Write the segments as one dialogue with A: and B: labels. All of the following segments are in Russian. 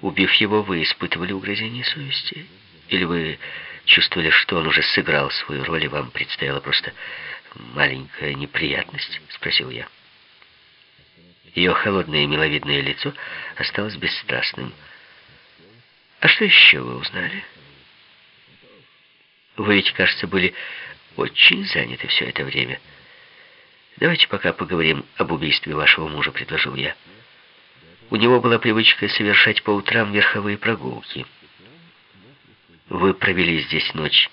A: Убив его, вы испытывали угрызение совести? Или вы чувствовали, что он уже сыграл свою роль, и вам предстояла просто маленькая неприятность?» — спросил я. Ее холодное и миловидное лицо осталось бесстрастным. «А что еще вы узнали?» «Вы ведь, кажется, были очень заняты все это время. Давайте пока поговорим об убийстве вашего мужа», — предложил я. У него была привычка совершать по утрам верховые прогулки. Вы провели здесь ночь,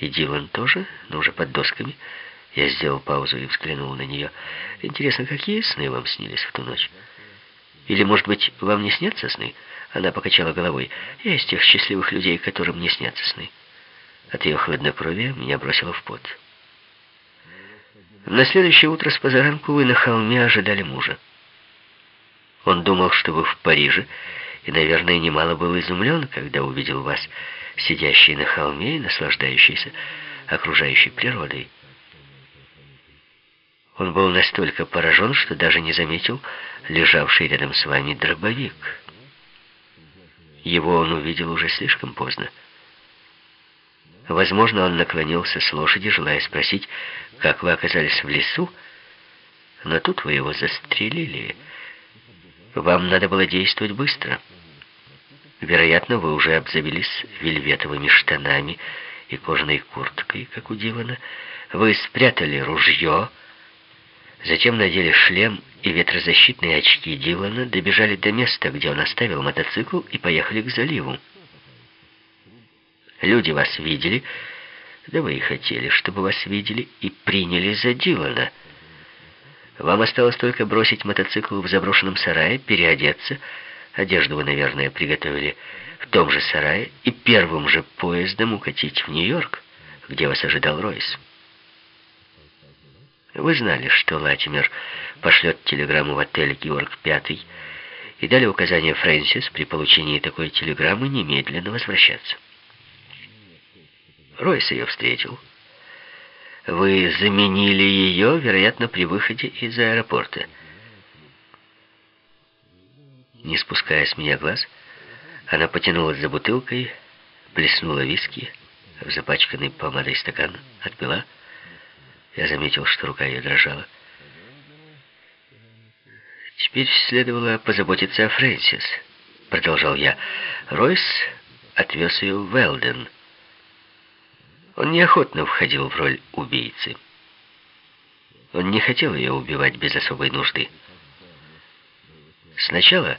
A: и Дилан тоже, но уже под досками. Я сделал паузу и взглянул на нее. Интересно, какие сны вам снились в ту ночь? Или, может быть, вам не снятся сны? Она покачала головой. Я из тех счастливых людей, которым не снятся сны. От ее хладнокровия меня бросило в пот. На следующее утро с позаранку вы на холме ожидали мужа. Он думал, что вы в Париже, и, наверное, немало был изумлен, когда увидел вас, сидящий на холме и наслаждающийся окружающей природой. Он был настолько поражен, что даже не заметил лежавший рядом с вами дробовик. Его он увидел уже слишком поздно. Возможно, он наклонился с лошади, желая спросить, как вы оказались в лесу, но тут вы его застрелили. Вам надо было действовать быстро. Вероятно, вы уже обзавелись вельветовыми штанами и кожаной курткой, как у Дилана. Вы спрятали ружье, затем надели шлем и ветрозащитные очки Дилана, добежали до места, где он оставил мотоцикл, и поехали к заливу. Люди вас видели, да вы и хотели, чтобы вас видели, и приняли за Дилана — вам осталось только бросить мотоцикл в заброшенном сарае, переодеться. Одежду вы, наверное, приготовили в том же сарае и первым же поездом укатить в Нью-Йорк, где вас ожидал Ройс. Вы знали, что Латимер пошлет телеграмму в отель «Георг Пятый» и дали указание Фрэнсис при получении такой телеграммы немедленно возвращаться. Ройс ее встретил. Вы заменили ее, вероятно, при выходе из аэропорта. Не спуская с меня глаз, она потянулась за бутылкой, плеснула виски в запачканный помадой стакан, отпила. Я заметил, что рука ее дрожала. «Теперь следовало позаботиться о Фрэнсис», — продолжал я. Ройс отвез ее в Велден. Он неохотно входил в роль убийцы. Он не хотел ее убивать без особой нужды. Сначала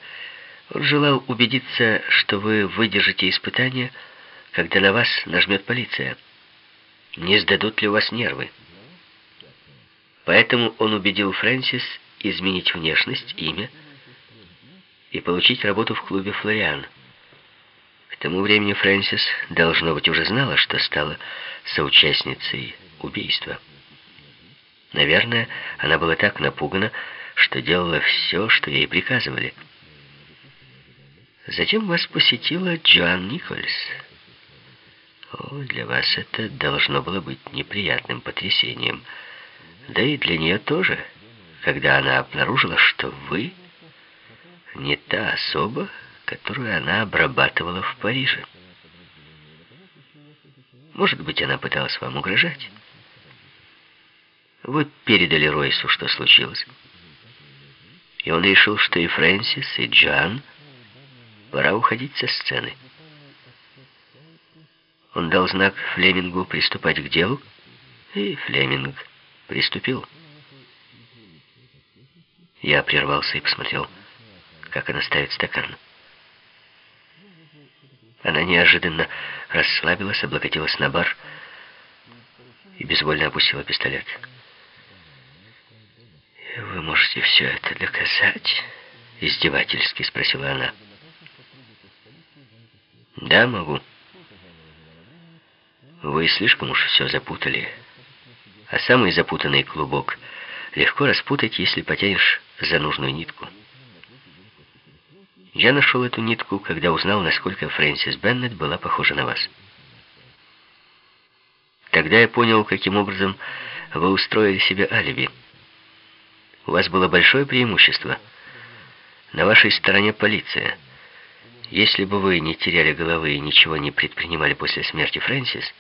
A: он желал убедиться, что вы выдержите испытание, когда на вас нажмет полиция. Не сдадут ли у вас нервы? Поэтому он убедил Фрэнсис изменить внешность, имя и получить работу в клубе «Флориан». К тому времени Фрэнсис, должно быть, уже знала, что стала соучастницей убийства. Наверное, она была так напугана, что делала все, что ей приказывали. Затем вас посетила Джоан Никольс. О, для вас это должно было быть неприятным потрясением. Да и для нее тоже, когда она обнаружила, что вы не та особа, которую она обрабатывала в Париже. Может быть, она пыталась вам угрожать? Вы передали Ройсу, что случилось. И он решил, что и Фрэнсис, и Джан пора уходить со сцены. Он дал знак Флемингу приступать к делу, и Флеминг приступил. Я прервался и посмотрел, как она ставит стакан. Она неожиданно расслабилась, облокотилась на бар и безвольно опустила пистолет. «Вы можете все это доказать?» — издевательски спросила она. «Да, могу. Вы слишком уж все запутали. А самый запутанный клубок легко распутать, если потянешь за нужную нитку». Я нашел эту нитку, когда узнал, насколько Фрэнсис Беннет была похожа на вас. Тогда я понял, каким образом вы устроили себе алиби. У вас было большое преимущество. На вашей стороне полиция. Если бы вы не теряли головы и ничего не предпринимали после смерти Фрэнсис,